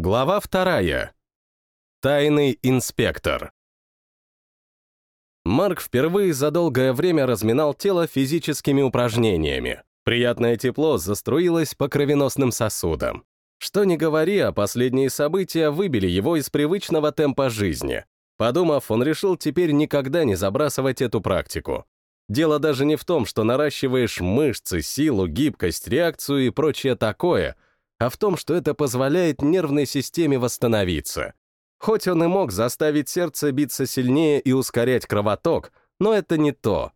Глава вторая. Тайный инспектор. Марк впервые за долгое время разминал тело физическими упражнениями. Приятное тепло заструилось по кровеносным сосудам. Что ни говори, а последние события выбили его из привычного темпа жизни. Подумав, он решил теперь никогда не забрасывать эту практику. Дело даже не в том, что наращиваешь мышцы, силу, гибкость, реакцию и прочее такое, а в том, что это позволяет нервной системе восстановиться. Хоть он и мог заставить сердце биться сильнее и ускорять кровоток, но это не то.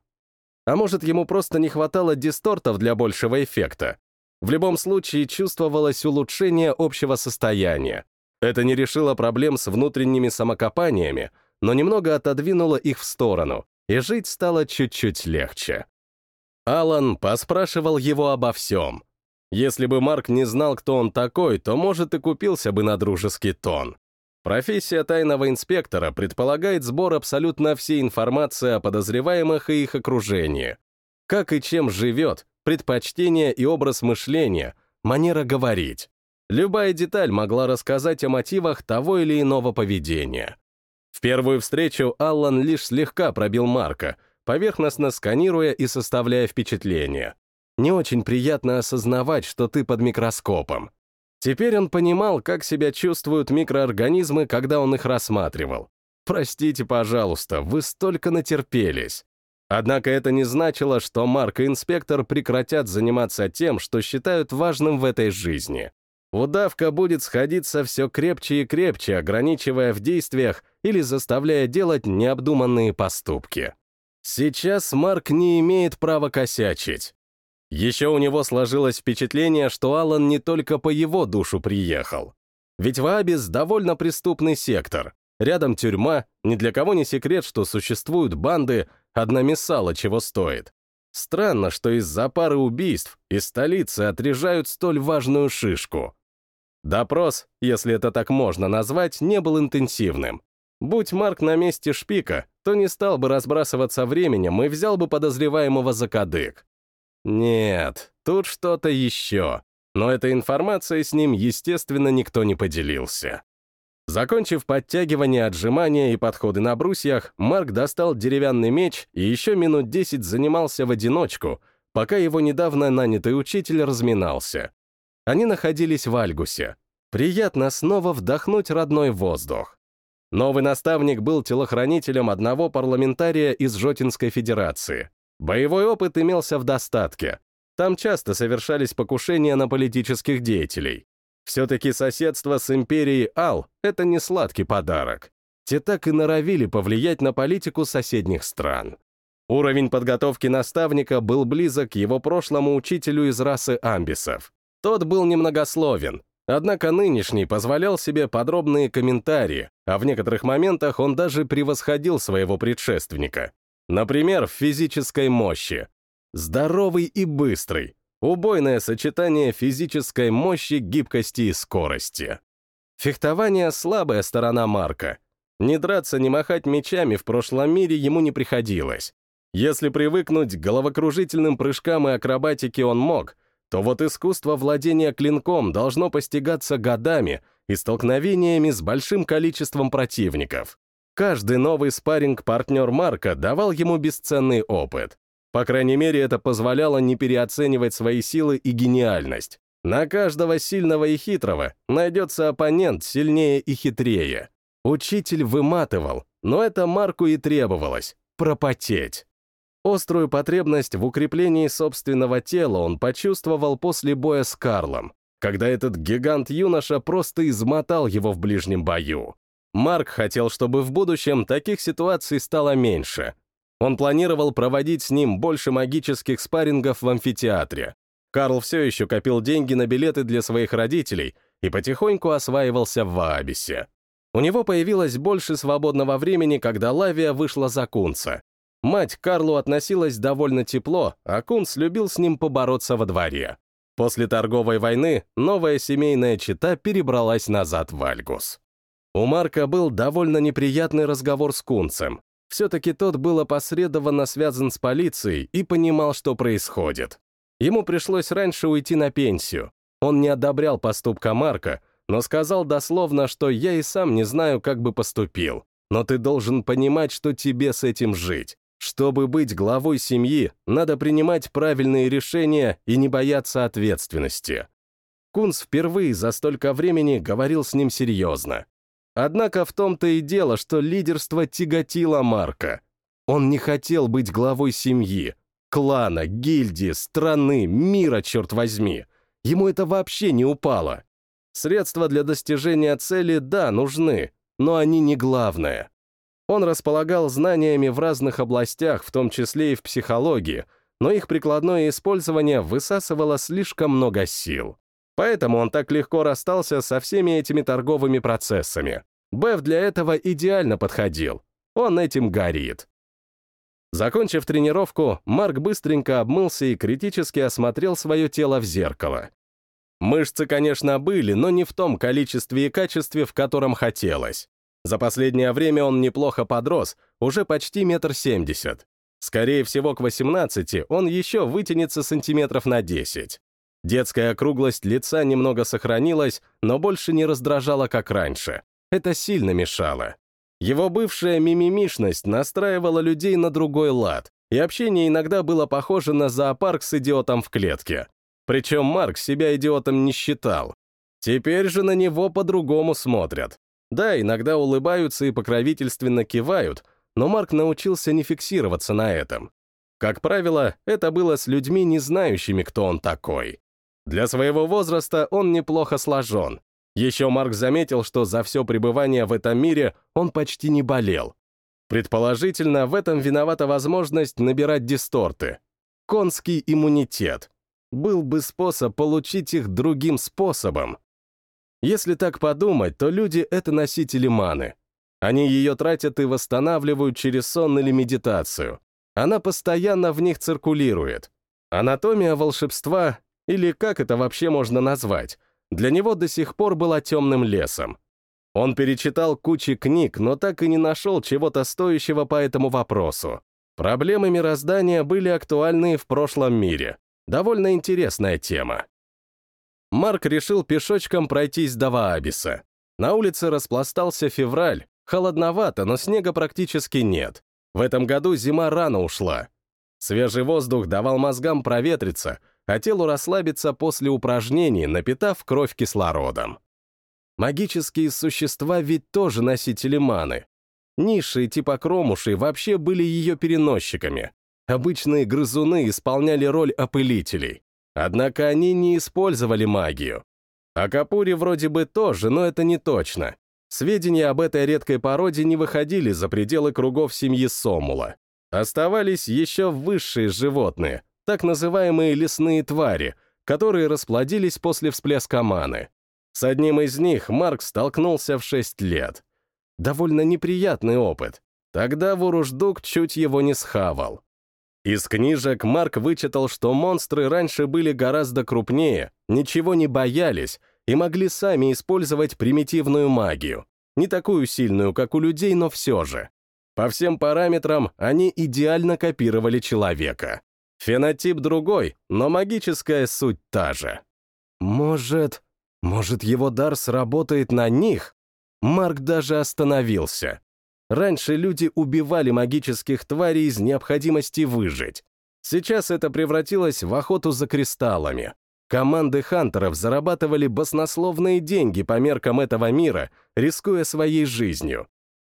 А может, ему просто не хватало дистортов для большего эффекта. В любом случае чувствовалось улучшение общего состояния. Это не решило проблем с внутренними самокопаниями, но немного отодвинуло их в сторону, и жить стало чуть-чуть легче. Алан поспрашивал его обо всем. Если бы Марк не знал, кто он такой, то, может, и купился бы на дружеский тон. Профессия тайного инспектора предполагает сбор абсолютно всей информации о подозреваемых и их окружении. Как и чем живет, предпочтения и образ мышления, манера говорить. Любая деталь могла рассказать о мотивах того или иного поведения. В первую встречу Аллан лишь слегка пробил Марка, поверхностно сканируя и составляя впечатление. Не очень приятно осознавать, что ты под микроскопом. Теперь он понимал, как себя чувствуют микроорганизмы, когда он их рассматривал. Простите, пожалуйста, вы столько натерпелись. Однако это не значило, что Марк и инспектор прекратят заниматься тем, что считают важным в этой жизни. Удавка будет сходиться все крепче и крепче, ограничивая в действиях или заставляя делать необдуманные поступки. Сейчас Марк не имеет права косячить. Еще у него сложилось впечатление, что Алан не только по его душу приехал. Ведь Ваабис довольно преступный сектор. Рядом тюрьма, ни для кого не секрет, что существуют банды, одна мессала чего стоит. Странно, что из-за пары убийств из столицы отрежают столь важную шишку. Допрос, если это так можно назвать, не был интенсивным. Будь Марк на месте шпика, то не стал бы разбрасываться временем и взял бы подозреваемого за кадык. Нет, тут что-то еще. Но этой информацией с ним, естественно, никто не поделился. Закончив подтягивание, отжимания и подходы на брусьях, Марк достал деревянный меч и еще минут десять занимался в одиночку, пока его недавно нанятый учитель разминался. Они находились в Альгусе. Приятно снова вдохнуть родной воздух. Новый наставник был телохранителем одного парламентария из Жотинской Федерации. Боевой опыт имелся в достатке. Там часто совершались покушения на политических деятелей. Все-таки соседство с империей Ал — это не сладкий подарок. Те так и норовили повлиять на политику соседних стран. Уровень подготовки наставника был близок к его прошлому учителю из расы амбисов. Тот был немногословен, однако нынешний позволял себе подробные комментарии, а в некоторых моментах он даже превосходил своего предшественника. Например, в физической мощи. Здоровый и быстрый. Убойное сочетание физической мощи, гибкости и скорости. Фехтование — слабая сторона Марка. Не драться, не махать мечами в прошлом мире ему не приходилось. Если привыкнуть к головокружительным прыжкам и акробатике он мог, то вот искусство владения клинком должно постигаться годами и столкновениями с большим количеством противников. Каждый новый спарринг-партнер Марка давал ему бесценный опыт. По крайней мере, это позволяло не переоценивать свои силы и гениальность. На каждого сильного и хитрого найдется оппонент сильнее и хитрее. Учитель выматывал, но это Марку и требовалось — пропотеть. Острую потребность в укреплении собственного тела он почувствовал после боя с Карлом, когда этот гигант-юноша просто измотал его в ближнем бою. Марк хотел, чтобы в будущем таких ситуаций стало меньше. Он планировал проводить с ним больше магических спаррингов в амфитеатре. Карл все еще копил деньги на билеты для своих родителей и потихоньку осваивался в Ваабисе. У него появилось больше свободного времени, когда Лавия вышла за Кунца. Мать Карлу относилась довольно тепло, а Кунц любил с ним побороться во дворе. После торговой войны новая семейная чита перебралась назад в Альгус. У Марка был довольно неприятный разговор с Кунцем. Все-таки тот был опосредованно связан с полицией и понимал, что происходит. Ему пришлось раньше уйти на пенсию. Он не одобрял поступка Марка, но сказал дословно, что я и сам не знаю, как бы поступил. Но ты должен понимать, что тебе с этим жить. Чтобы быть главой семьи, надо принимать правильные решения и не бояться ответственности. Кунс впервые за столько времени говорил с ним серьезно. Однако в том-то и дело, что лидерство тяготило Марка. Он не хотел быть главой семьи, клана, гильдии, страны, мира, черт возьми. Ему это вообще не упало. Средства для достижения цели, да, нужны, но они не главное. Он располагал знаниями в разных областях, в том числе и в психологии, но их прикладное использование высасывало слишком много сил. Поэтому он так легко расстался со всеми этими торговыми процессами. Беф для этого идеально подходил. Он этим горит. Закончив тренировку, Марк быстренько обмылся и критически осмотрел свое тело в зеркало. Мышцы, конечно, были, но не в том количестве и качестве, в котором хотелось. За последнее время он неплохо подрос, уже почти метр семьдесят. Скорее всего, к 18 он еще вытянется сантиметров на 10. Детская округлость лица немного сохранилась, но больше не раздражала, как раньше. Это сильно мешало. Его бывшая мимимишность настраивала людей на другой лад, и общение иногда было похоже на зоопарк с идиотом в клетке. Причем Марк себя идиотом не считал. Теперь же на него по-другому смотрят. Да, иногда улыбаются и покровительственно кивают, но Марк научился не фиксироваться на этом. Как правило, это было с людьми, не знающими, кто он такой. Для своего возраста он неплохо сложен. Еще Марк заметил, что за все пребывание в этом мире он почти не болел. Предположительно, в этом виновата возможность набирать дисторты. Конский иммунитет. Был бы способ получить их другим способом. Если так подумать, то люди — это носители маны. Они ее тратят и восстанавливают через сон или медитацию. Она постоянно в них циркулирует. Анатомия волшебства, или как это вообще можно назвать, для него до сих пор была темным лесом. Он перечитал кучи книг, но так и не нашел чего-то стоящего по этому вопросу. Проблемы мироздания были актуальны в прошлом мире. Довольно интересная тема. Марк решил пешочком пройтись до Ваабиса. На улице распластался февраль, холодновато, но снега практически нет. В этом году зима рано ушла. Свежий воздух давал мозгам проветриться, а телу расслабиться после упражнений, напитав кровь кислородом. Магические существа ведь тоже носители маны. Низшие типа кромушей вообще были ее переносчиками. Обычные грызуны исполняли роль опылителей. Однако они не использовали магию. А Капури вроде бы тоже, но это не точно. Сведения об этой редкой породе не выходили за пределы кругов семьи Сомула. Оставались еще высшие животные, так называемые лесные твари, которые расплодились после всплеска маны. С одним из них Марк столкнулся в 6 лет. Довольно неприятный опыт. Тогда Вуруждук чуть его не схавал. Из книжек Марк вычитал, что монстры раньше были гораздо крупнее, ничего не боялись и могли сами использовать примитивную магию. Не такую сильную, как у людей, но все же. По всем параметрам они идеально копировали человека. Фенотип другой, но магическая суть та же. Может, может его дар сработает на них? Марк даже остановился. Раньше люди убивали магических тварей из необходимости выжить. Сейчас это превратилось в охоту за кристаллами. Команды хантеров зарабатывали баснословные деньги по меркам этого мира, рискуя своей жизнью.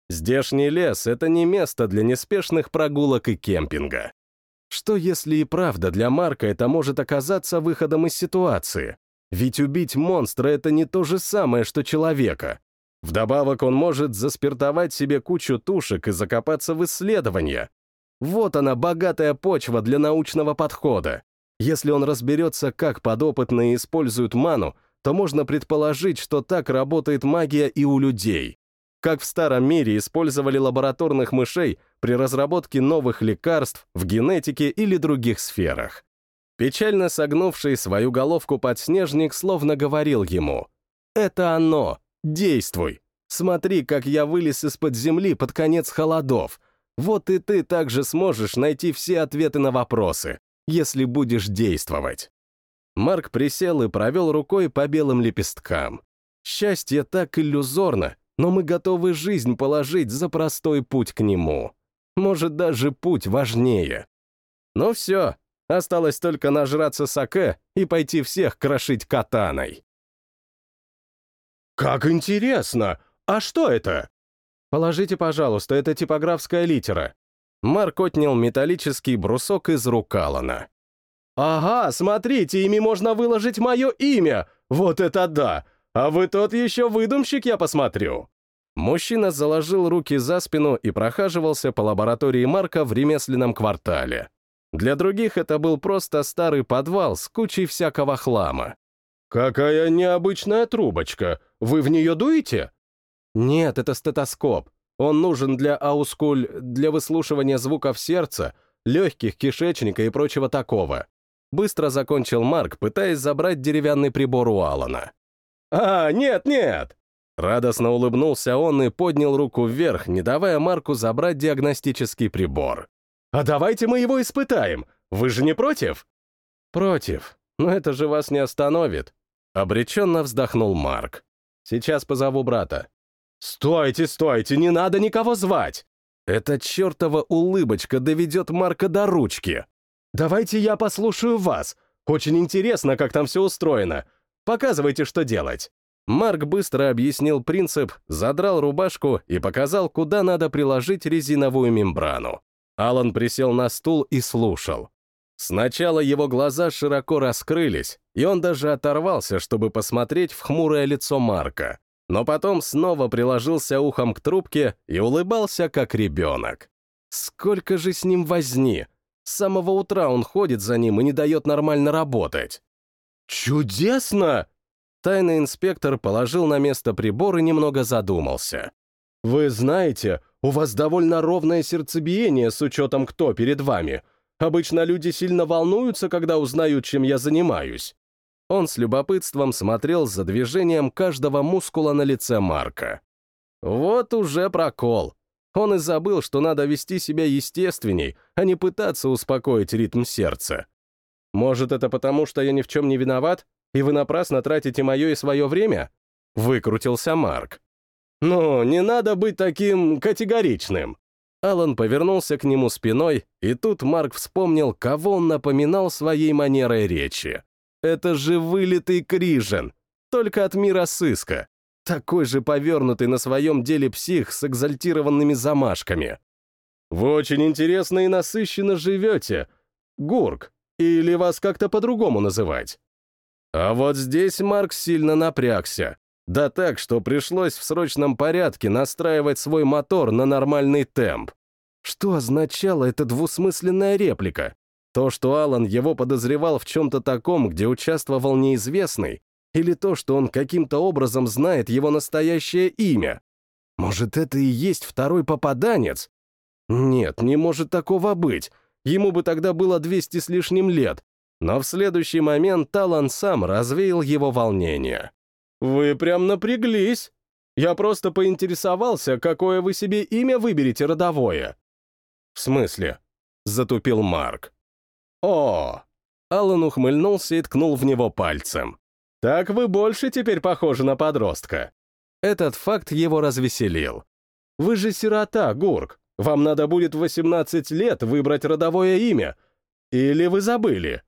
Здешний лес — это не место для неспешных прогулок и кемпинга. Что если и правда для Марка это может оказаться выходом из ситуации? Ведь убить монстра — это не то же самое, что человека. Вдобавок он может заспиртовать себе кучу тушек и закопаться в исследования. Вот она, богатая почва для научного подхода. Если он разберется, как подопытные используют ману, то можно предположить, что так работает магия и у людей. Как в старом мире использовали лабораторных мышей при разработке новых лекарств в генетике или других сферах. Печально согнувший свою головку подснежник словно говорил ему «Это оно, Действуй! Смотри, как я вылез из-под земли под конец холодов. Вот и ты также сможешь найти все ответы на вопросы, если будешь действовать. Марк присел и провел рукой по белым лепесткам. Счастье так иллюзорно, но мы готовы жизнь положить за простой путь к нему. Может, даже путь важнее. Ну все, осталось только нажраться саке и пойти всех крошить катаной. «Как интересно! А что это?» «Положите, пожалуйста, это типографская литера». Марк отнял металлический брусок из рук Алана. «Ага, смотрите, ими можно выложить мое имя! Вот это да! А вы тот еще выдумщик, я посмотрю!» Мужчина заложил руки за спину и прохаживался по лаборатории Марка в ремесленном квартале. Для других это был просто старый подвал с кучей всякого хлама. «Какая необычная трубочка! Вы в нее дуете?» «Нет, это стетоскоп. Он нужен для аускуль, для выслушивания звуков сердца, легких, кишечника и прочего такого. Быстро закончил Марк, пытаясь забрать деревянный прибор у Алана. «А, нет-нет!» Радостно улыбнулся он и поднял руку вверх, не давая Марку забрать диагностический прибор. «А давайте мы его испытаем! Вы же не против?» «Против. Но это же вас не остановит», — обреченно вздохнул Марк. «Сейчас позову брата». «Стойте, стойте, не надо никого звать!» Эта чертова улыбочка доведет Марка до ручки. Давайте я послушаю вас. Очень интересно, как там все устроено. Показывайте, что делать». Марк быстро объяснил принцип, задрал рубашку и показал, куда надо приложить резиновую мембрану. Алан присел на стул и слушал. Сначала его глаза широко раскрылись, и он даже оторвался, чтобы посмотреть в хмурое лицо Марка. Но потом снова приложился ухом к трубке и улыбался, как ребенок. Сколько же с ним возни! С самого утра он ходит за ним и не дает нормально работать. «Чудесно!» Тайный инспектор положил на место прибор и немного задумался. «Вы знаете, у вас довольно ровное сердцебиение с учетом, кто перед вами. Обычно люди сильно волнуются, когда узнают, чем я занимаюсь». Он с любопытством смотрел за движением каждого мускула на лице Марка. Вот уже прокол. Он и забыл, что надо вести себя естественней, а не пытаться успокоить ритм сердца. Может, это потому, что я ни в чем не виноват, и вы напрасно тратите мое и свое время? Выкрутился Марк. «Ну, не надо быть таким категоричным!» Алан повернулся к нему спиной, и тут Марк вспомнил, кого он напоминал своей манерой речи. Это же вылитый Крижен, только от мира сыска. Такой же повернутый на своем деле псих с экзальтированными замашками. Вы очень интересно и насыщенно живете. Гурк, или вас как-то по-другому называть? А вот здесь Марк сильно напрягся. Да так, что пришлось в срочном порядке настраивать свой мотор на нормальный темп. Что означала эта двусмысленная реплика? То, что Алан его подозревал в чем-то таком, где участвовал неизвестный, или то, что он каким-то образом знает его настоящее имя? Может, это и есть второй попаданец? Нет, не может такого быть. Ему бы тогда было 200 с лишним лет. Но в следующий момент Талан сам развеял его волнение. «Вы прям напряглись. Я просто поинтересовался, какое вы себе имя выберете родовое». «В смысле?» — затупил Марк. «О!» Алан ухмыльнулся и ткнул в него пальцем. Так вы больше теперь похожи на подростка. Этот факт его развеселил. Вы же сирота, Гурк. Вам надо будет в 18 лет выбрать родовое имя. Или вы забыли?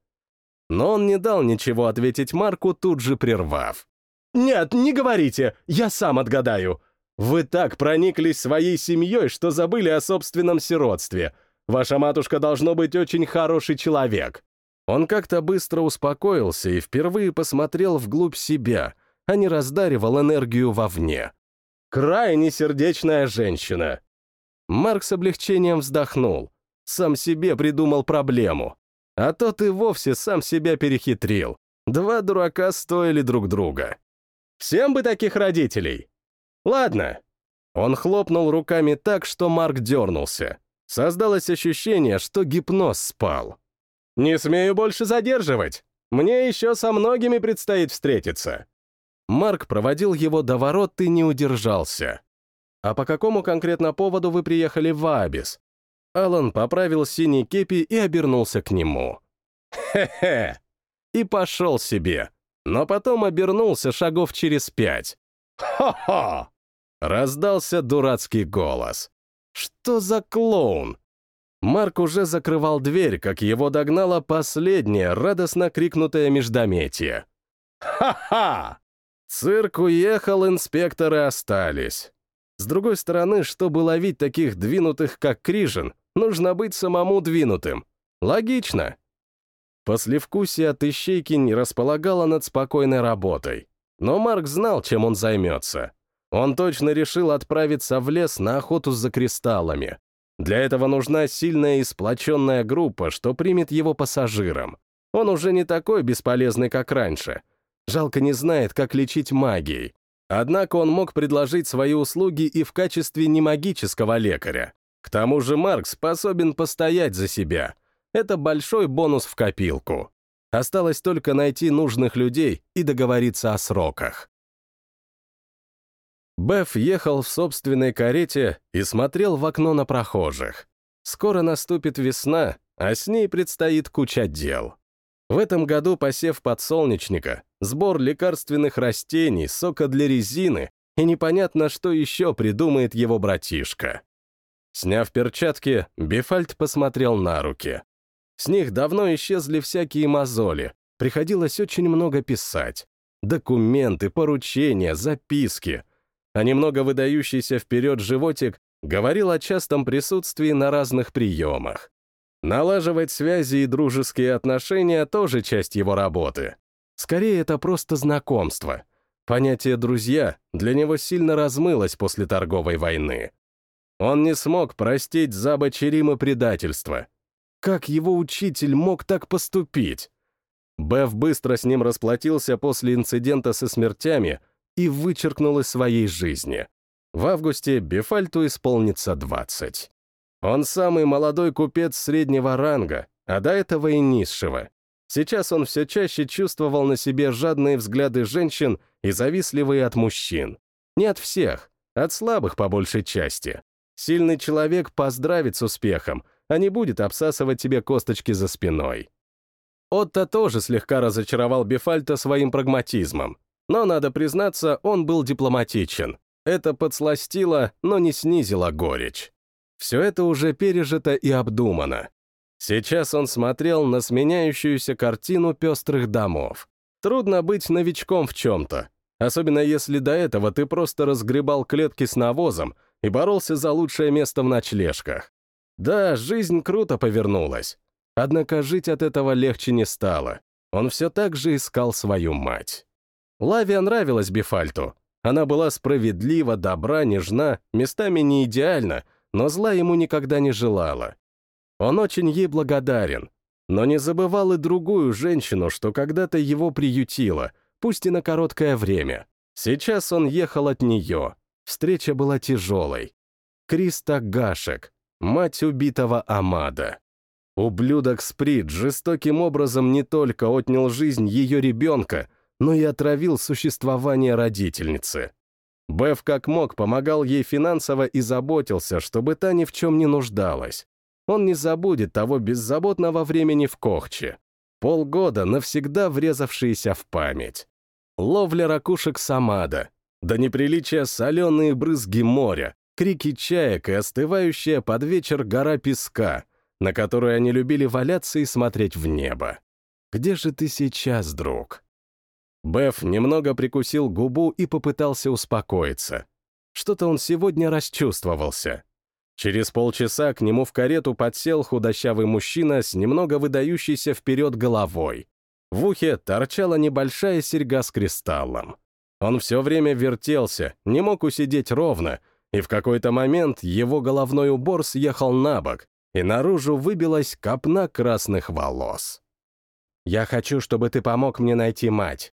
Но он не дал ничего ответить Марку, тут же прервав. «Нет, не говорите, я сам отгадаю. Вы так прониклись своей семьей, что забыли о собственном сиротстве. Ваша матушка должно быть очень хороший человек. Он как-то быстро успокоился и впервые посмотрел вглубь себя, а не раздаривал энергию вовне. «Крайне сердечная женщина!» Марк с облегчением вздохнул. Сам себе придумал проблему. А тот и вовсе сам себя перехитрил. Два дурака стоили друг друга. «Всем бы таких родителей!» «Ладно». Он хлопнул руками так, что Марк дернулся. Создалось ощущение, что гипноз спал. «Не смею больше задерживать. Мне еще со многими предстоит встретиться». Марк проводил его до ворот и не удержался. «А по какому конкретно поводу вы приехали в Абис?» Алан поправил синий кепи и обернулся к нему. «Хе-хе!» И пошел себе, но потом обернулся шагов через пять. «Хо-хо!» — раздался дурацкий голос. «Что за клоун?» Марк уже закрывал дверь, как его догнало последнее радостно крикнутое междометие. «Ха-ха!» Цирк уехал, инспекторы остались. С другой стороны, чтобы ловить таких двинутых, как Крижин, нужно быть самому двинутым. Логично. Послевкусие от ищейки не располагало над спокойной работой. Но Марк знал, чем он займется. Он точно решил отправиться в лес на охоту за кристаллами. Для этого нужна сильная и сплоченная группа, что примет его пассажиром. Он уже не такой бесполезный, как раньше. Жалко не знает, как лечить магией. Однако он мог предложить свои услуги и в качестве немагического лекаря. К тому же Марк способен постоять за себя. Это большой бонус в копилку. Осталось только найти нужных людей и договориться о сроках. Беф ехал в собственной карете и смотрел в окно на прохожих. Скоро наступит весна, а с ней предстоит куча дел. В этом году посев подсолнечника, сбор лекарственных растений, сока для резины и непонятно, что еще придумает его братишка. Сняв перчатки, Бефальт посмотрел на руки. С них давно исчезли всякие мозоли, приходилось очень много писать. Документы, поручения, записки. А немного выдающийся вперед животик говорил о частом присутствии на разных приемах. Налаживать связи и дружеские отношения тоже часть его работы. Скорее, это просто знакомство. Понятие «друзья» для него сильно размылось после торговой войны. Он не смог простить Заба Черима предательство. Как его учитель мог так поступить? Беф быстро с ним расплатился после инцидента со смертями и вычеркнул из своей жизни. В августе Бефальту исполнится 20. Он самый молодой купец среднего ранга, а до этого и низшего. Сейчас он все чаще чувствовал на себе жадные взгляды женщин и завистливые от мужчин. Не от всех, от слабых по большей части. Сильный человек поздравит с успехом, а не будет обсасывать тебе косточки за спиной. Отто тоже слегка разочаровал Бефальта своим прагматизмом. Но, надо признаться, он был дипломатичен. Это подсластило, но не снизило горечь. Все это уже пережито и обдумано. Сейчас он смотрел на сменяющуюся картину пестрых домов. Трудно быть новичком в чем-то, особенно если до этого ты просто разгребал клетки с навозом и боролся за лучшее место в ночлежках. Да, жизнь круто повернулась. Однако жить от этого легче не стало. Он все так же искал свою мать. Лавия нравилась Бефальту. Она была справедлива, добра, нежна, местами не идеальна, но зла ему никогда не желала. Он очень ей благодарен, но не забывал и другую женщину, что когда-то его приютила, пусть и на короткое время. Сейчас он ехал от нее. Встреча была тяжелой. Криста Гашек, мать убитого Амада. Ублюдок Сприт жестоким образом не только отнял жизнь ее ребенка, но и отравил существование родительницы. Беф как мог помогал ей финансово и заботился, чтобы та ни в чем не нуждалась. Он не забудет того беззаботного времени в Кохче. Полгода, навсегда врезавшиеся в память. Ловля ракушек Самада, до неприличия соленые брызги моря, крики чаек и остывающая под вечер гора песка, на которую они любили валяться и смотреть в небо. Где же ты сейчас, друг? Беф немного прикусил губу и попытался успокоиться. Что-то он сегодня расчувствовался. Через полчаса к нему в карету подсел худощавый мужчина с немного выдающейся вперед головой. В ухе торчала небольшая серьга с кристаллом. Он все время вертелся, не мог усидеть ровно, и в какой-то момент его головной убор съехал на бок, и наружу выбилась копна красных волос. «Я хочу, чтобы ты помог мне найти мать»,